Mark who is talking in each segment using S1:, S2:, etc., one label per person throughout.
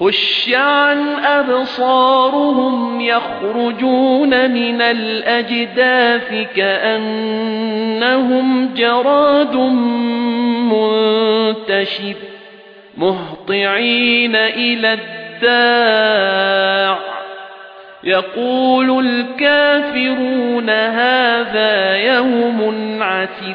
S1: خش عن أبصارهم يخرجون من الأجداث كأنهم جراد منتشر مهطعين إلى الداع يقول الكافرون هذا يوم عسر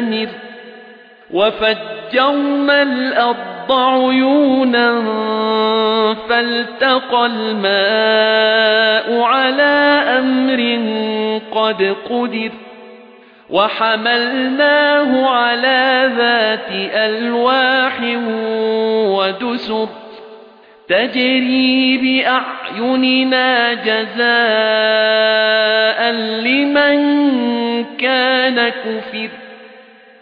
S1: منهمر وفجرنا الأرض عيونا فالتقى الماء على أمر قد قدر وحملناه على ذات ألواح ودسر تجري بأعيننا جزاء لمن كان كفر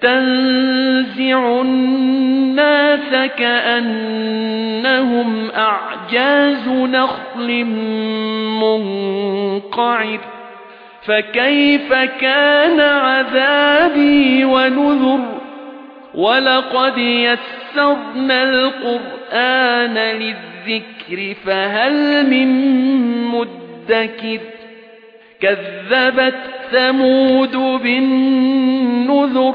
S1: تنزع الناس كأنهم أعجاز نخل منقعر. فكيف كان عذابي ونذر؟ ولقد يسرنا القرآن للذكر فهل من مدكر؟ كذبت ثمود بالنذر.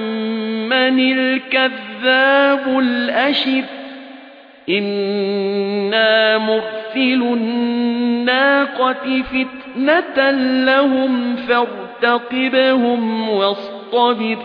S1: من الكذاب الأشر إنا مرسل الناقة فتنة لهم فارتقبهم واصطبر